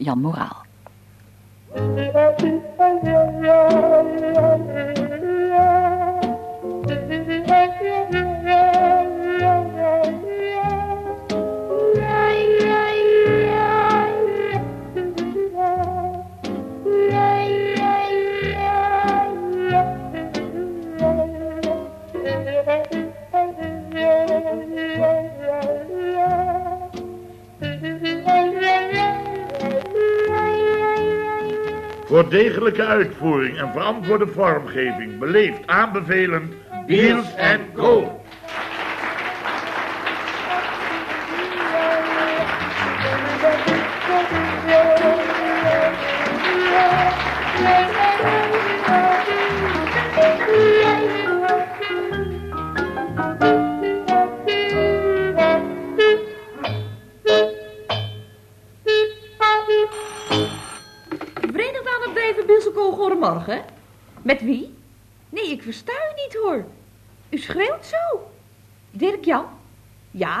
Jan Moraal. Degelijke uitvoering en verantwoorde vormgeving beleefd aanbevelend en Co.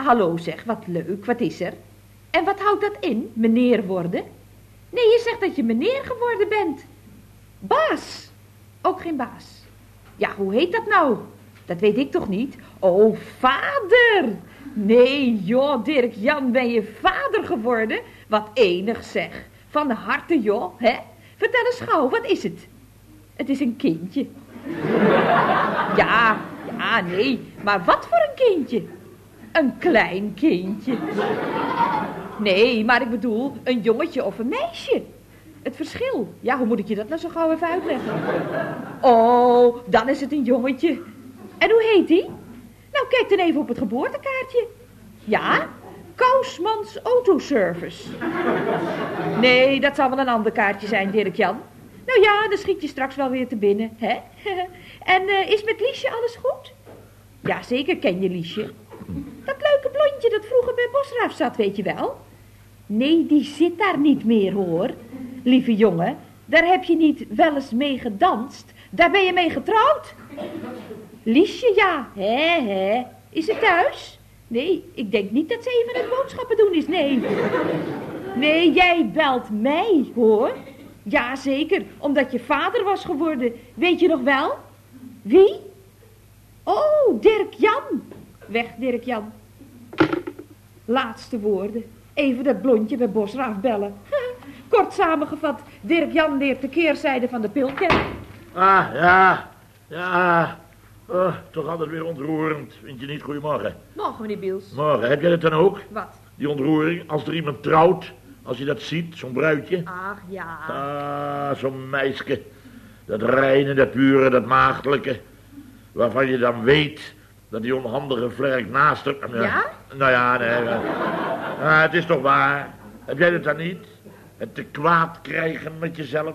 hallo zeg, wat leuk, wat is er? En wat houdt dat in, meneer worden? Nee, je zegt dat je meneer geworden bent. Baas? Ook geen baas. Ja, hoe heet dat nou? Dat weet ik toch niet? Oh, vader! Nee, joh, Dirk Jan, ben je vader geworden? Wat enig zeg. Van harte, joh, hè? Vertel eens gauw, wat is het? Het is een kindje. Ja, ja, nee, maar wat voor een kindje? Een klein kindje. Nee, maar ik bedoel een jongetje of een meisje. Het verschil. Ja, hoe moet ik je dat nou zo gauw even uitleggen? Oh, dan is het een jongetje. En hoe heet die? Nou, kijk dan even op het geboortekaartje. Ja, Kousmans Autoservice. Nee, dat zal wel een ander kaartje zijn, Dirk-Jan. Nou ja, dan schiet je straks wel weer te binnen, hè? en eh, is met Liesje alles goed? Ja, zeker ken je Liesje. Dat vroeger bij Bosraaf zat, weet je wel? Nee, die zit daar niet meer, hoor. Lieve jongen, daar heb je niet wel eens mee gedanst. Daar ben je mee getrouwd. Liesje, ja. Hè, hè. Is ze thuis? Nee, ik denk niet dat ze even het boodschappen doen is, nee. Nee, jij belt mij, hoor. Ja, zeker, omdat je vader was geworden. Weet je nog wel? Wie? Oh, Dirk Jan. Weg, Dirk Jan. Laatste woorden. Even dat blondje bij Bosraaf bellen. Kort samengevat, Dirk Jan leert de keerzijde van de pil kennen. Ah, ja, ja. Oh, toch altijd weer ontroerend. Vind je niet? Goedemorgen. Morgen, meneer Biels. Morgen, heb jij dat dan ook? Wat? Die ontroering, als er iemand trouwt, als je dat ziet, zo'n bruidje. Ach, ja. Ah, zo'n meisje. Dat reine, dat pure, dat maagdelijke. Waarvan je dan weet dat die onhandige vlerk naast er... Ja? Nou ja, nee. maar- Ah, het is toch waar. Heb jij dat dan niet? Het te kwaad krijgen met jezelf.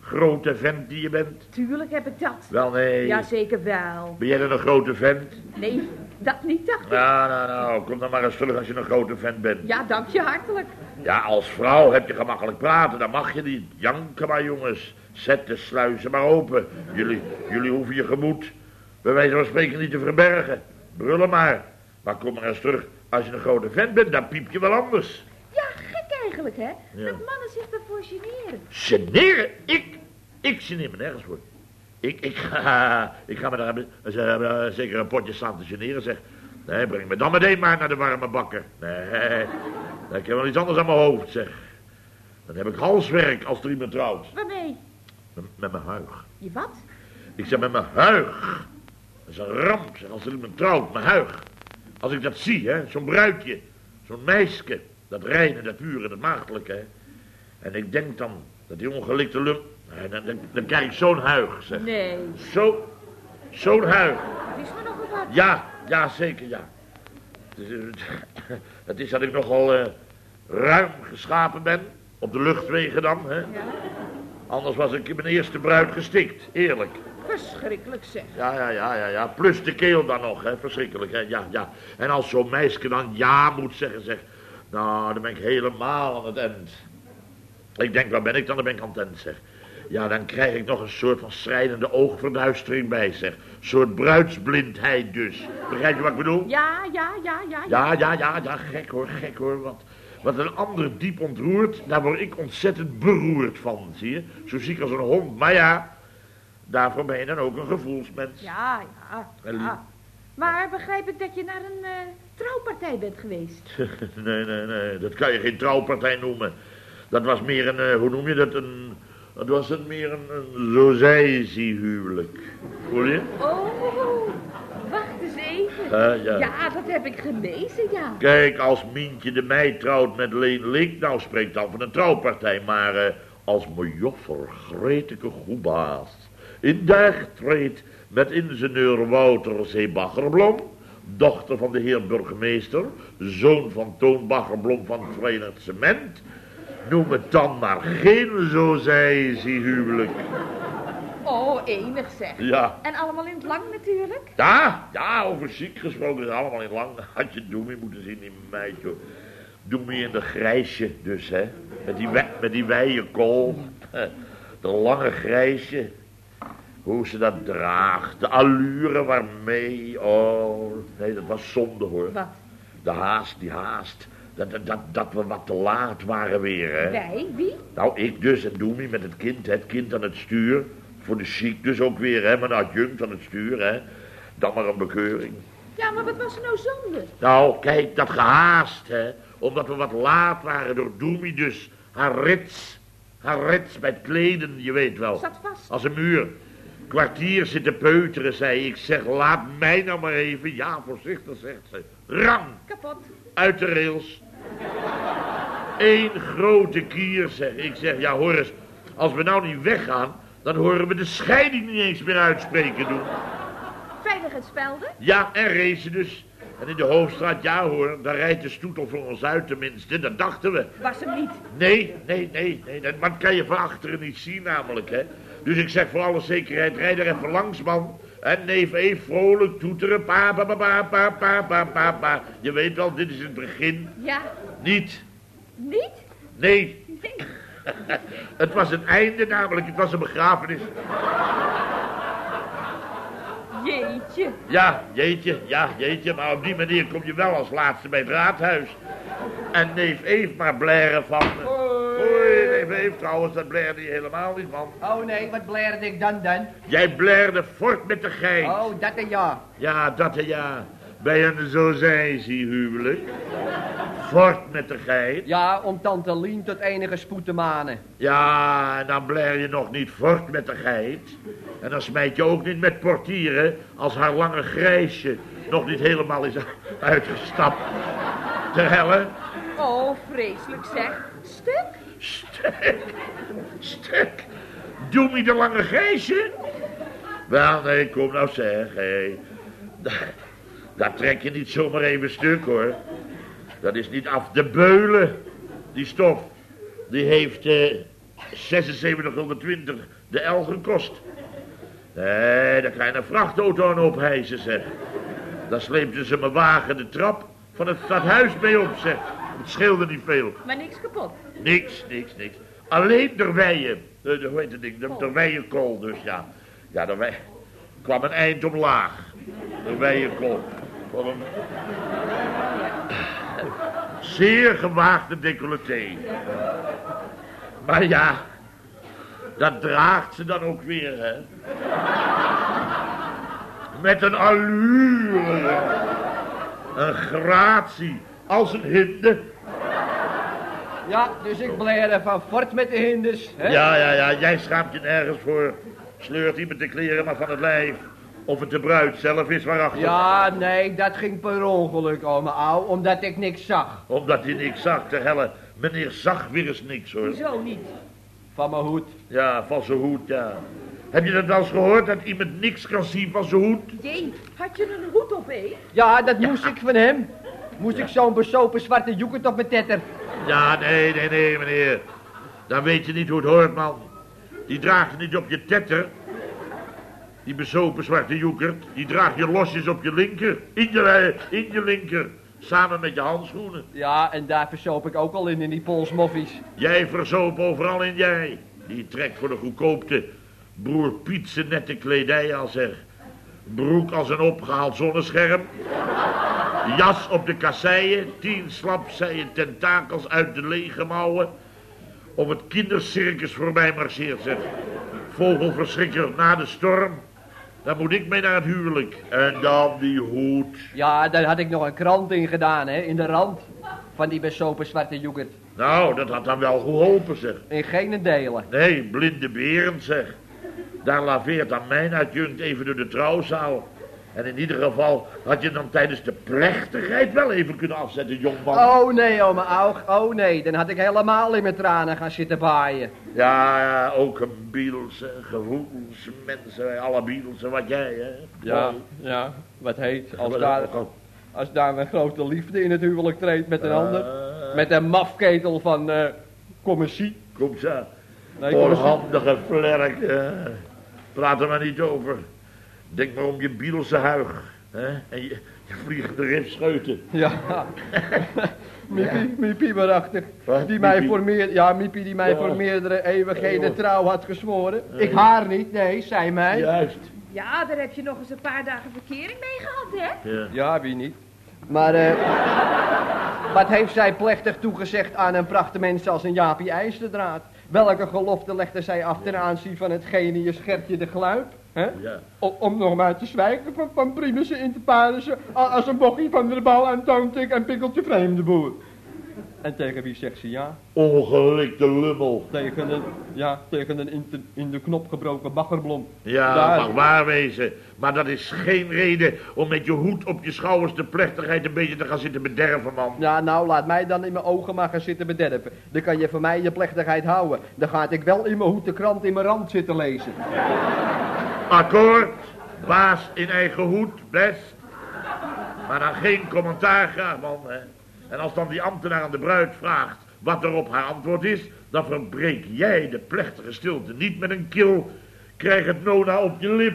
Grote vent die je bent. Tuurlijk heb ik dat. Wel, nee. Ja, zeker wel. Ben jij dan een grote vent? Nee, dat niet, dacht ik. Nou, nou, nou. Kom dan maar eens terug als je een grote vent bent. Ja, dank je hartelijk. Ja, als vrouw heb je gemakkelijk praten, dan mag je niet. Janken maar, jongens. Zet de sluizen maar open. Jullie, jullie hoeven je gemoed bij wijze van spreken niet te verbergen. Brullen maar. Maar kom maar eens terug. Als je een grote vent bent, dan piep je wel anders. Ja, gek eigenlijk, hè? Ja. Dat mannen zich daarvoor generen. Generen? Ik? Ik geneer me nergens voor. Ik, ik, ga, ik ga me daar eh, zeker een potje staan te generen, zeg. Nee, breng me dan meteen maar naar de warme bakker. Nee, dan heb ik wel iets anders aan mijn hoofd, zeg. Dan heb ik halswerk als er iemand trouwt. Waarmee? Met, met mijn huig. Je wat? Ik zeg met mijn huig. Dat is een ramp, zeg, als er iemand trouwt, mijn huig. Als ik dat zie, hè, zo'n bruidje, zo'n meisje, dat reine, dat pure, dat maagdelijke, hè. En ik denk dan dat die ongelikte lump, nee, dan, dan, dan krijg ik zo'n huig, zeg. Nee. Zo, zo'n huig. Is me nog wat. Ja, ja, zeker, ja. Het is, het is dat ik nogal eh, ruim geschapen ben, op de luchtwegen dan, hè. Ja. Anders was ik in mijn eerste bruid gestikt, eerlijk. Verschrikkelijk zeg. Ja, ja, ja, ja, ja. Plus de keel dan nog, hè. Verschrikkelijk, hè. Ja, ja. En als zo'n meisje dan ja moet zeggen, zeg. Nou, dan ben ik helemaal aan het eind. Ik denk, waar ben ik dan? Dan ben ik aan het eind, zeg. Ja, dan krijg ik nog een soort van schrijnende oogverduistering bij, zeg. Een soort bruidsblindheid dus. Begrijp je wat ik bedoel? Ja, ja, ja, ja. ja. Ja, ja, ja, ja, gek hoor, gek hoor. Want Wat een ander diep ontroert, daar word ik ontzettend beroerd van, zie je? Zo ziek als een hond. Maar ja, daarvoor ben je dan ook een gevoelsmens. Ja, ja. Maar begrijp ik dat je naar een eh, trouwpartij bent geweest? nee, nee, nee, dat kan je geen trouwpartij noemen. Dat was meer een, eh, hoe noem je dat, een... Dat was een, meer een, een huwelijk. Voel je? Oh, wacht eens even. Eh, ja. Ja, dat heb ik gelezen, ja. Kijk, als Mientje de meid trouwt met Leen Link, nou spreekt dan van een trouwpartij. Maar als mejoffer Greteke Goebaas in dag treedt met ingenieur Wouter Zeebaggerblom, dochter van de heer burgemeester, zoon van Toon Baggerblom van het Verenigd Cement, noem het dan maar geen zo zij zie huwelijk. Oh, enig zeg. Ja. En allemaal in het lang natuurlijk? Ja, ja, over ziek gesproken is allemaal in lang. Had je Doemie moeten zien, die meid, joh. Doemie in de grijsje dus, hè. Met die, met die wijde kool. De lange grijsje. Hoe ze dat draagt. De allure waarmee. Oh, nee, dat was zonde, hoor. Wat? De haast, die haast. Dat, dat, dat, dat we wat te laat waren weer, hè. Wij? Wie? Nou, ik dus en Doemie met het kind, het kind aan het stuur. Voor de chic dus ook weer, hè, een adjunct aan het stuur, hè. Dan maar een bekeuring. Ja, maar wat was er nou zonde? Nou, kijk, dat gehaast, hè. Omdat we wat laat waren door Doemie dus. Haar rits. Haar rits bij het kleden, je weet wel. Zat vast. Als een muur. Kwartier zitten peuteren, zei ik. Zeg, laat mij nou maar even. Ja, voorzichtig, zegt ze. Ram, Kapot. uit de rails. Eén grote kier, zeg ik. zeg, ja, hoor eens. Als we nou niet weggaan, dan horen we de scheiding niet eens meer uitspreken doen. Veiligheidsspelden? Ja, en racen dus. En in de hoofdstraat, ja hoor, daar rijdt de stoetel voor ons uit tenminste. Dat dachten we. Was hem niet. Nee, nee, nee, nee. Dat, maar dat kan je van achteren niet zien namelijk, hè. Dus ik zeg voor alle zekerheid, rijd er even langs, man. En neef even vrolijk toeteren. Pa, pa, pa, pa, pa, pa, pa, pa, pa. Je weet wel, dit is het begin. Ja. Niet. Niet? Nee, Nee. het was het einde namelijk. Het was een begrafenis. Jeetje. Ja, jeetje, ja, jeetje. Maar op die manier kom je wel als laatste bij het raadhuis. En neef Eef maar blaren van... Hoi, trouwens, dat blaerde je helemaal niet, man. Oh nee, wat blaerde ik dan dan? Jij blaerde fort met de geit. Oh, dat en ja. Ja, dat en ja. Bij een zo zij zie huwelijk. Fort met de geit. Ja, om tante Lien tot enige spoed te manen. Ja, en dan blair je nog niet fort met de geit. En dan smijt je ook niet met portieren als haar lange grijsje nog niet helemaal is uitgestapt. Ter helle. Oh, vreselijk zeg. Stuk? Stuk. Stuk. Doe me de lange grijsje. Wel, nee, kom nou zeg. Hé. Daar, trek je niet zomaar even stuk, hoor. Dat is niet af te beulen, die stof. Die heeft eh 7620 de L gekost. Nee, daar kan je een vrachtauto aan ophijzen, zeg. Daar sleepten ze mijn wagen de trap van het stadhuis mee op, zeg. Het scheelde niet veel. Maar niks kapot. Niks, niks, niks. Alleen de weien. De, de, hoe heet het ding? De, de weienkool dus, ja. Ja, de wei... kwam een eind omlaag. De weienkool. Kwam een... Zeer gewaagde decolleté. Maar ja, dat draagt ze dan ook weer, hè. Met een allure. Een gratie. Als een hinde. Ja, dus ik blaerde van fort met de hinders. Hè? Ja, ja, ja, jij schaamt je nergens voor. Sleurt iemand de kleren maar van het lijf. Of het de bruid zelf is waarachter. Ja, nee, dat ging per ongeluk, ome ouw, omdat ik niks zag. Omdat hij niks zag, te helle. Meneer zag weer eens niks, hoor. Zo niet. Van mijn hoed. Ja, van zijn hoed, ja. Heb je dat wel eens gehoord, dat iemand niks kan zien van zijn hoed? Jee, had je een hoed op, hé? Ja, dat moest ik van hem. Moest ik zo'n besopen zwarte joekert op mijn tetter. Ja, nee, nee, nee, meneer. Dan weet je niet hoe het hoort, man. Die draagt je niet op je tetter. Die bezopen zwarte joekert. Die draag je losjes op je linker. In je, in je linker. Samen met je handschoenen. Ja, en daar versoop ik ook al in, in die polsmoffies. Jij verzoop overal in jij. Die trekt voor de goedkoopte broer Piet zijn nette kledij al zeg. Broek als een opgehaald zonnescherm. Jas op de kasseien, tien slapzijen tentakels uit de lege mouwen. Of het kindercircus voorbij marcheert, zeg. Vogelverschrikker na de storm. Daar moet ik mee naar het huwelijk. En dan die hoed. Ja, daar had ik nog een krant in gedaan, hè, in de rand. Van die besopen zwarte yoghurt. Nou, dat had dan wel geholpen, zeg. In geen delen. Nee, blinde beren, zeg. Daar laveert dan mijn adjunct even door de trouwzaal. En in ieder geval had je dan tijdens de plechtigheid wel even kunnen afzetten, jongman. Oh nee, oma Aug. Oh nee, dan had ik helemaal in mijn tranen gaan zitten baaien. Ja, ja, ook een Beatles, gevoelsmensen, alle Beatles, wat jij, hè. Ja, ja, wat heet. Als daar, als daar een grote liefde in het huwelijk treedt met een ander. Met een mafketel van uh, commissie. Kom zo. Nee, Onhandige vlerk. Praat er maar niet over. Denk maar om je Bielse huig. Hè? En je, je vliegende rifscheuten. Ja. Miepie, Miepie waarachtig. Die mij voor meer, ja, Miepie die mij voor meerdere eeuwigheden trouw had gezworen. Ik haar niet, nee, zij mij. Juist. Ja, daar heb je nog eens een paar dagen verkering mee gehad, hè? Ja, ja wie niet. Maar eh, wat heeft zij plechtig toegezegd aan een prachtige mens als een Jaapie IJzerdraad? Welke gelofte legde zij af ten aanzien van het genius Gertje de Gluip? Ja. Om, nog maar te zwijgen van, van primussen in te parissen als een bochie van de bal aan toontik en pikkeltje vreemde boer. En tegen wie zegt ze ja? Ongelikte lummel. Tegen een, ja, tegen een in, de, in de knop gebroken baggerblom. Ja, Daar. dat mag waar wezen. Maar dat is geen reden om met je hoed op je schouders de plechtigheid een beetje te gaan zitten bederven, man. Ja, nou, laat mij dan in mijn ogen maar gaan zitten bederven. Dan kan je voor mij je plechtigheid houden. Dan ga ik wel in mijn hoed de krant in mijn rand zitten lezen. Akkoord. Baas in eigen hoed, best. Maar dan geen commentaar graag, man, hè. En als dan die ambtenaar aan de bruid vraagt wat er op haar antwoord is, dan verbreek jij de plechtige stilte niet met een kil. Krijg het nona op je lip.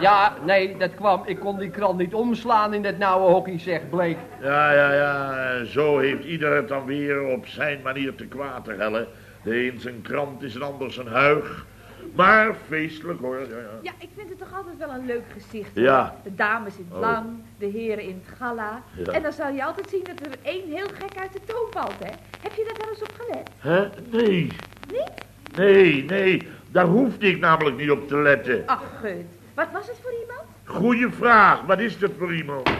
Ja, nee, dat kwam. Ik kon die krant niet omslaan in dat nauwe hockey, zegt Bleek. Ja, ja, ja. Zo heeft ieder het dan weer op zijn manier te kwaad te hellen. De een zijn krant is een ander zijn huig. Maar feestelijk hoor. Ja, ja. ja, ik vind het toch altijd wel een leuk gezicht. Ja. De dames in het oh. lang, de heren in het gala. Ja. En dan zal je altijd zien dat er één heel gek uit de toon valt, hè? Heb je daar wel eens op gelet? Hè? Nee. Niet? Nee, nee. Daar hoefde ik namelijk niet op te letten. Ach, gut. Wat was het voor iemand? Goeie vraag. Wat is dat voor iemand?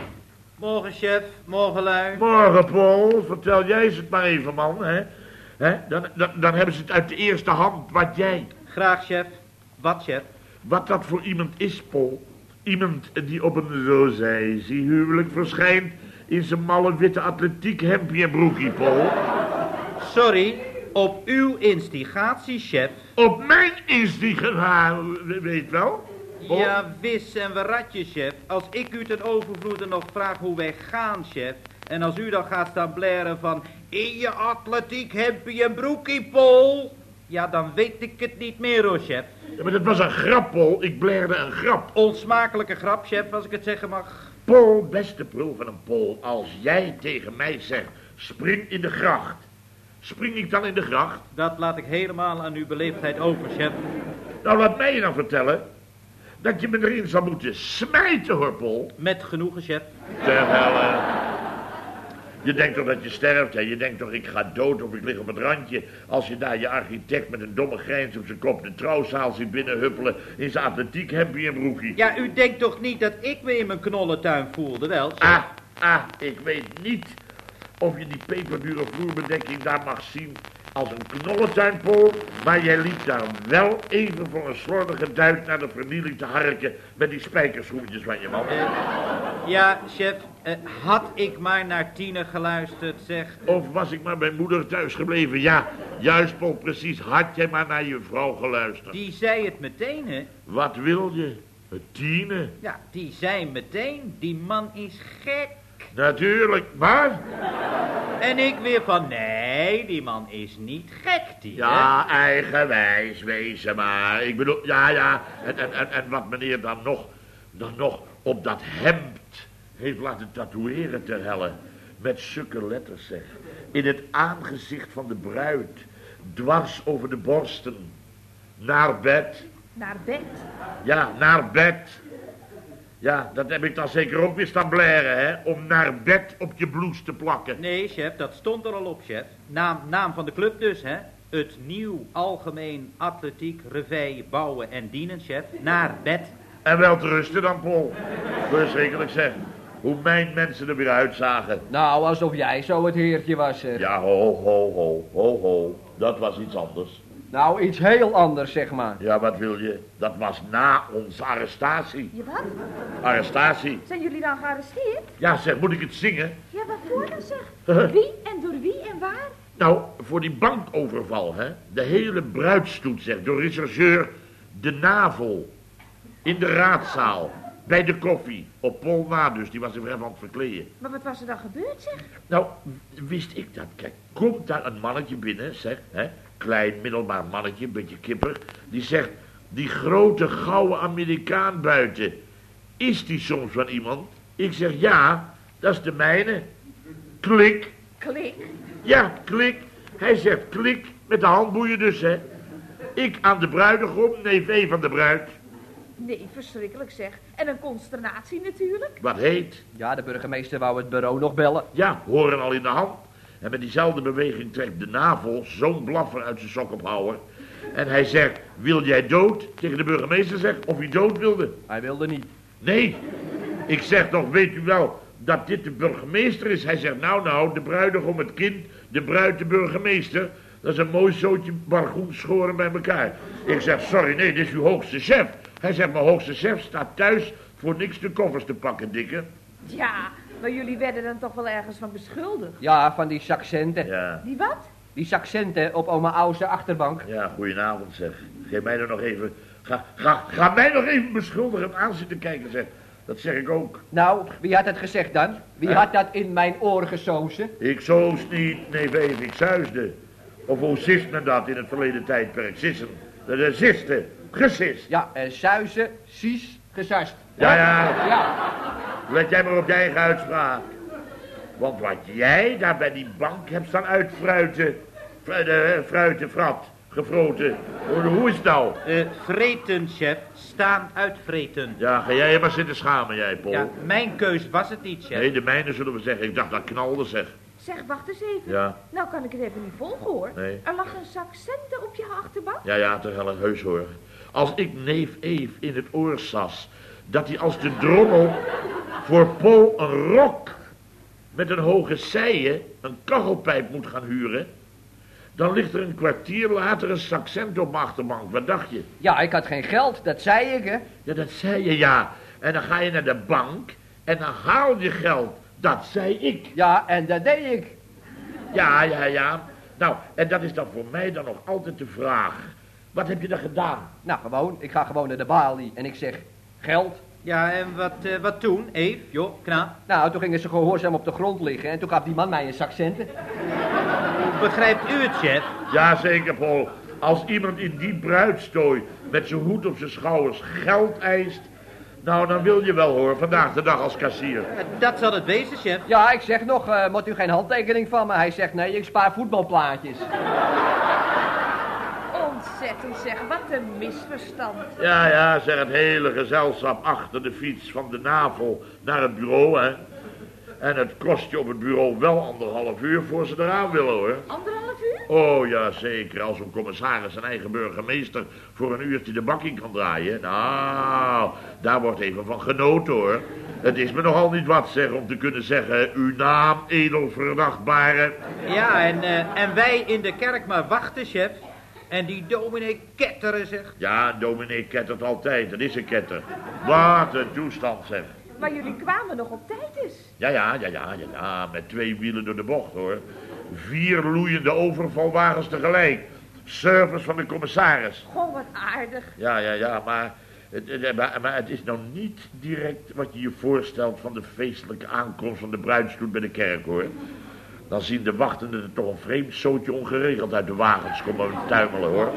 Morgen, chef. Morgen, lui. Morgen, Paul. Vertel jij ze het maar even, man, hè? hè? Dan, dan, dan hebben ze het uit de eerste hand. Wat jij... Graag, chef. Wat, chef? Wat dat voor iemand is, Paul. Iemand die op een, zo zei zie huwelijk verschijnt... in zijn malle witte atletiek hempje en broekie, Paul. Sorry, op uw instigatie, chef. Op mijn instigatie, weet wel? Paul? Ja, wis en waratje, chef. Als ik u ten overvloede nog vraag hoe wij gaan, chef... en als u dan gaat staan blaren van... in je atletiek hempje en broekie, Paul... Ja, dan weet ik het niet meer hoor, chef. Ja, maar dat was een grap, Paul. Ik blerde een grap. Onsmakelijke grap, chef, als ik het zeggen mag. Paul, beste prul van een Paul, als jij tegen mij zegt, spring in de gracht. Spring ik dan in de gracht? Dat laat ik helemaal aan uw beleefdheid over, chef. Nou, laat mij je dan vertellen dat je me erin zou moeten smijten, hoor, Paul. Met genoegen, chef. Ter helle. Je denkt toch dat je sterft, hè? Je denkt toch ik ga dood of ik lig op het randje. Als je daar je architect met een domme grijns op zijn kop de trouwzaal ziet binnenhuppelen in zijn atletiek hempie en broekie. Ja, u denkt toch niet dat ik me in mijn knollentuin voelde, wel? Ah, ah, ik weet niet of je die peperdure vloerbedekking daar mag zien als een knollentuinpool, maar jij liep daar wel even voor een slordige duit naar de vernieling te harken met die spijkerschroefjes van je man. Uh, ja, chef, uh, had ik maar naar Tine geluisterd, zeg. Of was ik maar bij moeder thuis gebleven? Ja, juist, Paul, precies. Had jij maar naar je vrouw geluisterd? Die zei het meteen, hè? Wat wil je? Tine? Ja, die zei meteen, die man is gek. Natuurlijk, maar... En ik weer van, nee, die man is niet gek, die. Ja, eigenwijs, wezen maar. Ik bedoel, ja, ja, en, en, en, en wat meneer dan nog, dan nog op dat hemd heeft laten tatoeëren ter helle. Met zulke letters, zeg. In het aangezicht van de bruid, dwars over de borsten. Naar bed. Naar bed? Ja, naar bed. Ja, dat heb ik dan zeker ook weer staan blaren, hè? Om naar bed op je blouse te plakken. Nee, chef, dat stond er al op, chef. Naam, naam van de club dus, hè. Het nieuw algemeen atletiek revij bouwen en dienen, chef. Naar bed. En wel te rusten dan, Paul. Verschrikkelijk zeg. Hoe mijn mensen er weer uitzagen. Nou, alsof jij zo het heertje was. zeg. Ja, ho, ho, ho, ho, ho. Dat was iets anders. Nou, iets heel anders, zeg maar. Ja, wat wil je? Dat was na onze arrestatie. Je wat? Arrestatie? Zijn jullie dan gearresteerd? Ja, zeg, moet ik het zingen? Ja, waarvoor dan zeg? Wie en door wie en waar? Nou, voor die bankoverval, hè? De hele bruidstoet, zeg, door rechercheur De Navel. In de raadzaal. Bij de koffie. Op Paul na dus, die was er even aan het verkleden. Maar wat was er dan gebeurd, zeg? Nou, wist ik dat. Kijk, komt daar een mannetje binnen, zeg, hè? Klein, middelbaar mannetje, een beetje kipper. Die zegt, die grote gouden Amerikaan buiten, is die soms van iemand? Ik zeg, ja, dat is de mijne. Klik. Klik. Ja, klik. Hij zegt klik, met de handboeien dus, hè. Ik aan de bruidegom, neef E van de bruid. Nee, verschrikkelijk zeg. En een consternatie natuurlijk. Wat heet? Ja, de burgemeester wou het bureau nog bellen. Ja, horen al in de hand. En met diezelfde beweging trekt de navel zo'n blaffer uit zijn sok ophouwer. En hij zegt, wil jij dood? Tegen de burgemeester zegt of hij dood wilde. Hij wilde niet. Nee, ik zeg toch, weet u wel dat dit de burgemeester is? Hij zegt, nou nou, de bruidegom het kind, de bruid de burgemeester. Dat is een mooi zootje bargoen schoren bij elkaar. Ik zeg, sorry, nee, dit is uw hoogste chef. Hij zegt, mijn hoogste chef staat thuis voor niks de koffers te pakken, dikke. Ja, maar jullie werden dan toch wel ergens van beschuldigd. Ja, van die saccenten. Ja, Die wat? Die saccenten op oma Auwse achterbank. ja, goedenavond zeg. Geef mij er nog even, ga, ga, ga mij nog even beschuldigen aan zitten kijken zeg. Dat zeg ik ook. Nou, wie had het gezegd dan? Wie had dat in mijn oor gesozen? Ik zoos niet, nee, even, ik zuisde. Of hoe sist men dat in het verleden tijdperk? Sissen. Dat is sisten. Gesist. Ja, en zuizen, sies, gezast. Ja, ja. Ja, Let jij maar op je eigen uitspraak. Want wat jij daar bij die bank hebt staan uitfruiten. fru- de- Fruiten, frat, gefroten. Hoe, is het nou? Eh, vreten, chef. Staan uitvreten. Ja, ga jij je maar zitten schamen, jij, Paul. Ja, mijn keus was het niet, chef. Nee, de mijne zullen we zeggen. Ik dacht dat knalde, zeg. Zeg, wacht eens even. Ja. Nou kan ik het even niet volgen hoor. Nee. Er lag een zak centen op je achterbank. Ja, ja, toch wel een heus hoor. Als ik neef Eve in het oor sas, dat hij als de drommel voor Paul een rok met een hoge seije, een kachelpijp moet gaan huren, dan ligt er een kwartier later een zak cent op mijn achterbank. Wat dacht je? ja, ik had geen geld, dat zei ik, hè. Ja, dat zei je ja. En dan ga je naar de bank en dan haal je geld. Dat zei ik. Ja, en dat deed ik. Ja, ja, ja. Nou, en dat is dan voor mij dan nog altijd de vraag. Wat heb je dan gedaan? Nou, gewoon, ik ga gewoon naar de balie en ik zeg, geld. Ja, en wat, eh, wat toen? Eve, joh, knaap. Nou, toen gingen ze gehoorzaam op de grond liggen en toen gaf die man mij een zak centen. Begrijpt u het, chef? Jazeker, Paul. Als iemand in die bruidstooi met zijn hoed op zijn schouders geld eist... Nou, dan wil je wel hoor, vandaag de dag als kassier. Eh, Dat zal het wezen, chef. Ja, ik zeg nog, eh, moet u geen handtekening van me? Hij zegt, nee, ik spaar voetbalplaatjes. Ontzettend zeg, wat een misverstand. Ja, ja, zeg het hele gezelschap achter de fiets van de navel naar het bureau, hè. En het kost je op het bureau wel anderhalf uur voor ze eraan willen, hoor. Anderhalf uur? Oh ja, zeker. Als een commissaris zijn eigen burgemeester voor een uurtje de bak in kan draaien. Nou, daar wordt even van genoten hoor. Het is me nogal niet wat zeg om te kunnen zeggen, uw naam, edelverdachtbare. Ja, en, eh, en wij in de kerk maar wachten, chef. En die dominee ketteren, zeg. Ja, dominee kettert altijd, dat is een ketter. Wat een toestand zeg. Maar jullie kwamen nog op tijd dus. Ja, ja, ja, ja, ja, ja, met twee wielen door de bocht hoor. Vier loeiende overvalwagens tegelijk. Service van de commissaris. Goh, wat aardig. Ja, ja, ja, maar het, het- maar, maar het is nou niet direct wat je je voorstelt van de feestelijke aankomst van de bruidsstoet bij de kerk, hoor. Dan zien de wachtenden er toch een vreemd zootje ongeregeld uit de wagens komen tuimelen, hoor.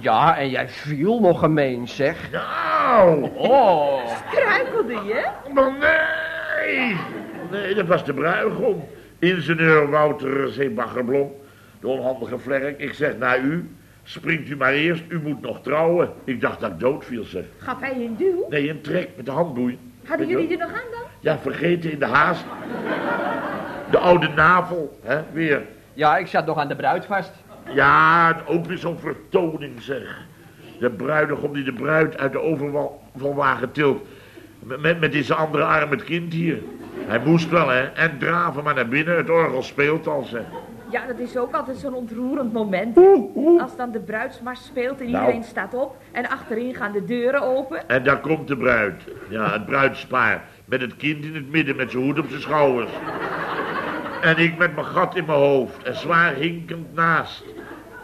Ja, en jij viel nog gemeen, zeg. Nou, Oh, Kruikelde je? maar nee! Nee, dat was de bruigom. Ingenieur Wouter Zeebaggerblom, de onhandige vlerk. Ik zeg naar u, springt u maar eerst, u moet nog trouwen. Ik dacht dat ik dood viel, zeg. Gaf hij een duw? Nee, een trek met de handboei. Hadden jullie er nog aan dan? Ja, vergeten in de haast. De oude navel, hè, weer. Ja, ik zat nog aan de bruid vast. Ja, ook weer zo'n vertoning, zeg. De bruidegom die de bruid uit de overvalwagen tilt. Met, met, met deze andere arm het kind hier. Hij moest wel, hè. En draven maar naar binnen. Het orgel speelt al, zeg. Ja, dat is ook altijd zo'n ontroerend moment. Oeh, oeh. Als dan de bruidsmars speelt en Nou. iedereen staat op en achterin gaan de deuren open. En daar komt de bruid. Ja, het bruidspaar. Met het kind in het midden, met zijn hoed op zijn schouders. En ik met mijn gat in mijn hoofd. En zwaar hinkend naast.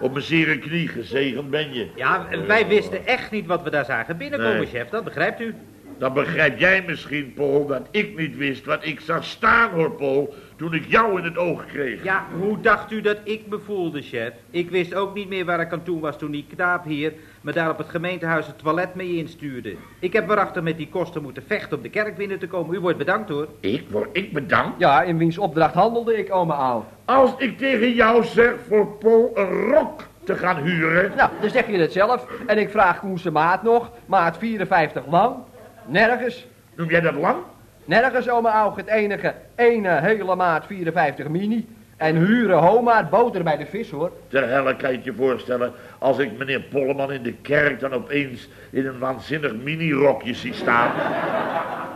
Op mijn zere knie, gezegend ben je. Ja, wij wisten echt niet wat we daar zagen binnenkomen, Nee. chef. Dat begrijpt u. Dan begrijp jij misschien, Paul, dat ik niet wist wat ik zag staan, hoor, Paul. Toen ik jou in het oog kreeg. Ja, hoe dacht u dat ik me voelde, chef? Ik wist ook niet meer waar ik aan toe was toen die knaap hier me daar op het gemeentehuis het toilet mee instuurde. Ik heb waarachtig met die kosten moeten vechten om de kerk binnen te komen. U wordt bedankt, hoor. Ik word ik bedankt. Ja, in wiens opdracht handelde ik, oma Aal? Als ik tegen jou zeg voor Paul een rok te gaan huren. Nou, dan zeg je het zelf. En ik vraag Koense maat nog. Maat 54 lang. Nergens. Noem jij dat lang? Nergens, oma Aug. Het enige. Ene hele maat 54 mini. En huren homaat boter bij de vis, hoor. Ter helle kan je het je voorstellen als ik meneer Polleman in de kerk dan opeens in een waanzinnig minirokje zie staan.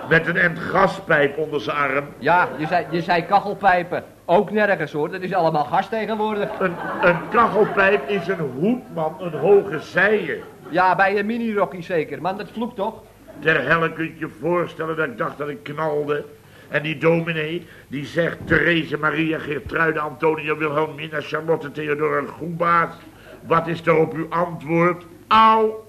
Met een end gaspijp onder zijn arm. Ja, je zei, je zei kachelpijpen. Ook nergens, hoor. Dat is allemaal gas tegenwoordig. Een, een kachelpijp is een hoedman, een hoge zijen. Ja, bij een minirokkie zeker. Man, dat vloekt toch? Ter helle kun je je voorstellen dat ik dacht dat ik knalde. En die dominee, die zegt Therese Maria Geertruide Antonia Wilhelmina Charlotte Theodora Goebaas. Wat is daarop uw antwoord? Au!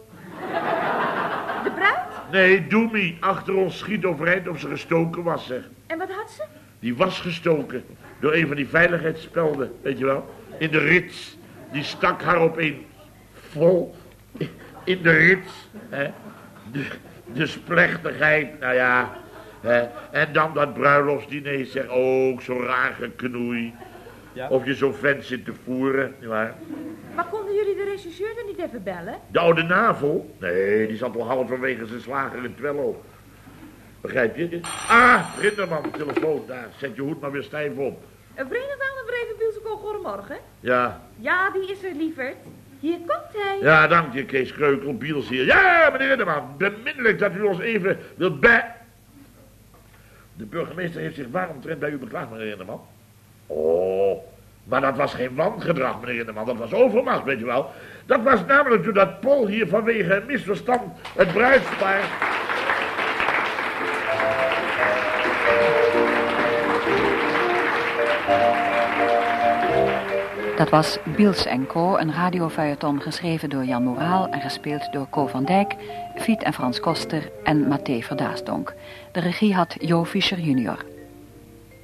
De bruid? Nee, Doemie, achter ons schiet overeind of ze gestoken was, zeg. En wat had ze? Die was gestoken door een van die veiligheidsspelden, weet je wel. In de rits. Die stak haar opeens vol in de rits. Hè. De, dus plechtigheid, nou ja. Hè. En dan dat bruiloftsdiner, zeg ook zo raar geknoei. Ja. Of je zo'n vent zit te voeren, nietwaar? Maar konden jullie de regisseur er niet even bellen? De oude navel? Nee, die zat al halverwege zijn slager in Twello. Begrijp je? Ah, Rinderman, telefoon daar. Zet je hoed maar weer stijf op. Een vreemde wel een even Bielsko goedemorgen. Ja, Ja, die is er, lieverd. Hier komt hij. Ja, dank je, Kees Kreukel, Biels hier. Ja, meneer Rinderman, beminnelijk dat u ons even wilt bij... De burgemeester heeft zich waaromtrent bij u beklaagd, meneer Rinderman. Oh, maar dat was geen wangedrag, meneer Rinderman, dat was overmacht, weet je wel. Dat was namelijk toen dat Pol hier vanwege een misverstand het bruidspaar... Dat was Biels Co., een radiofeuilleton geschreven door Jan Moraal en gespeeld door Co van Dijk, Fiet en Frans Koster en Mathé Verdaasdonk. De regie had Jo Fischer junior.